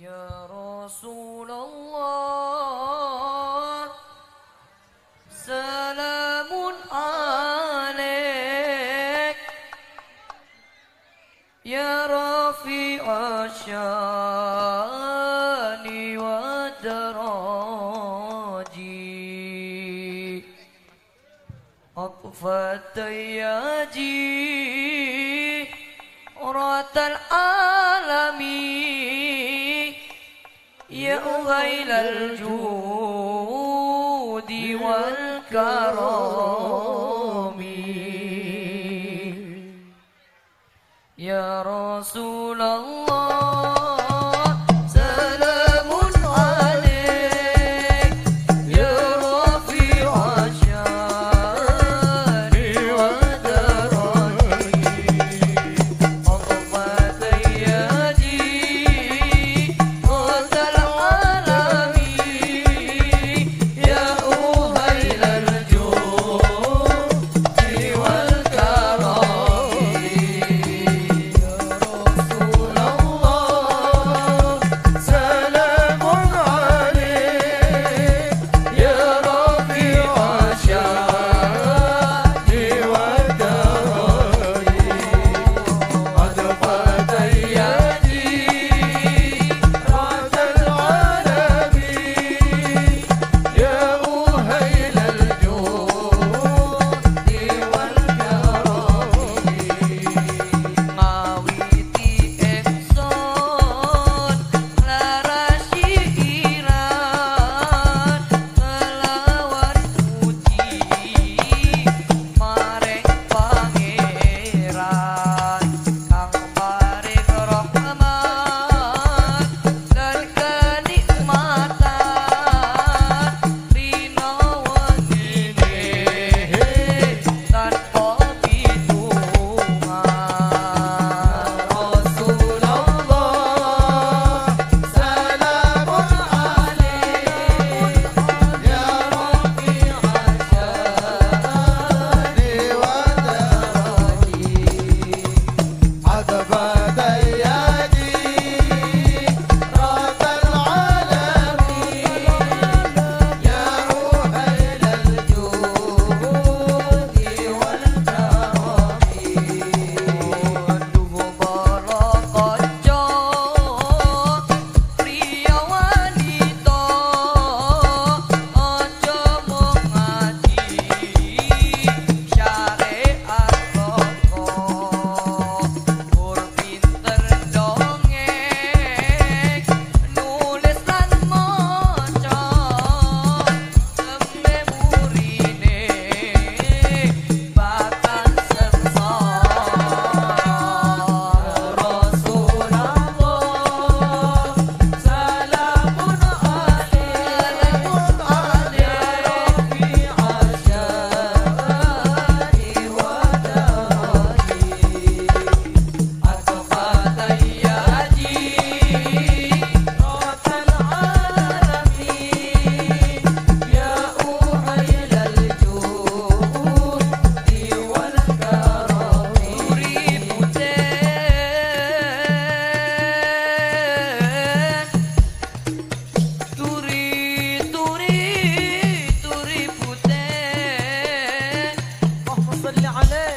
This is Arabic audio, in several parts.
يا رسول الله سلام عليك. يا رفيع الشأن والدراجي أقفت يا جيل غير الجود والكرم.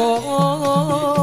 Oh, oh, oh, oh.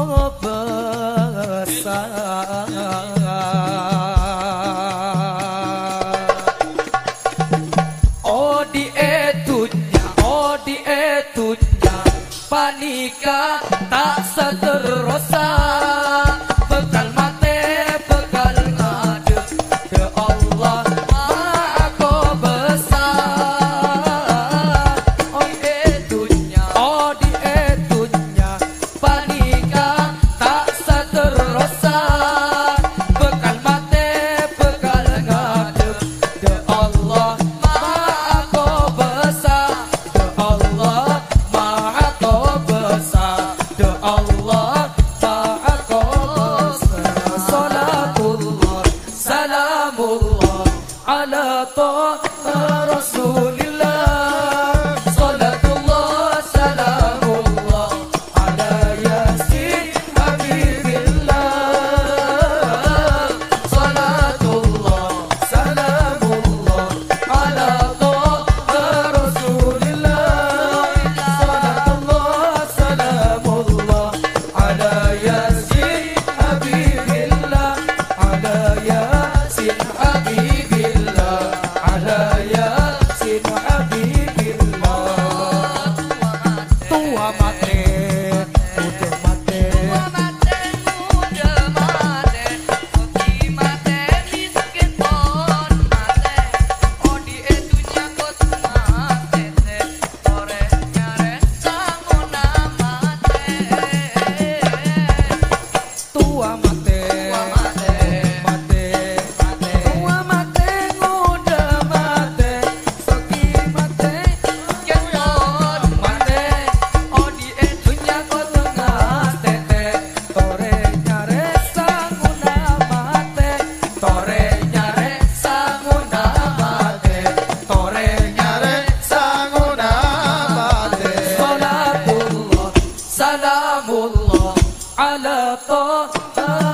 على طه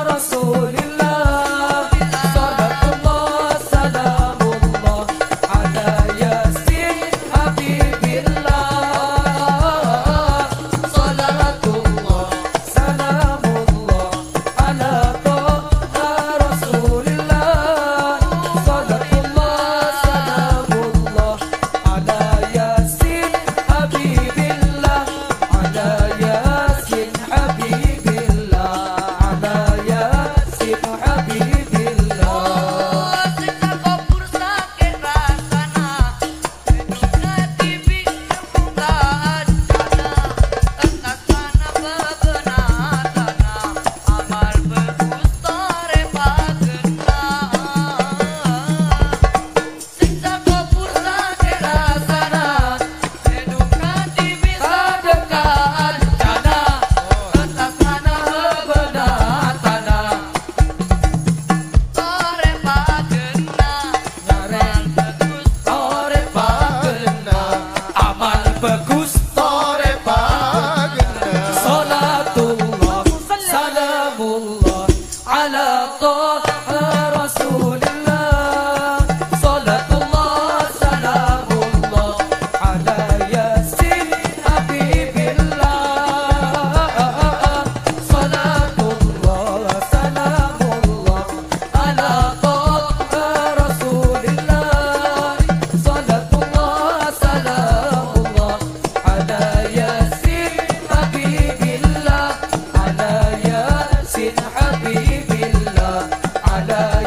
رسول I mother.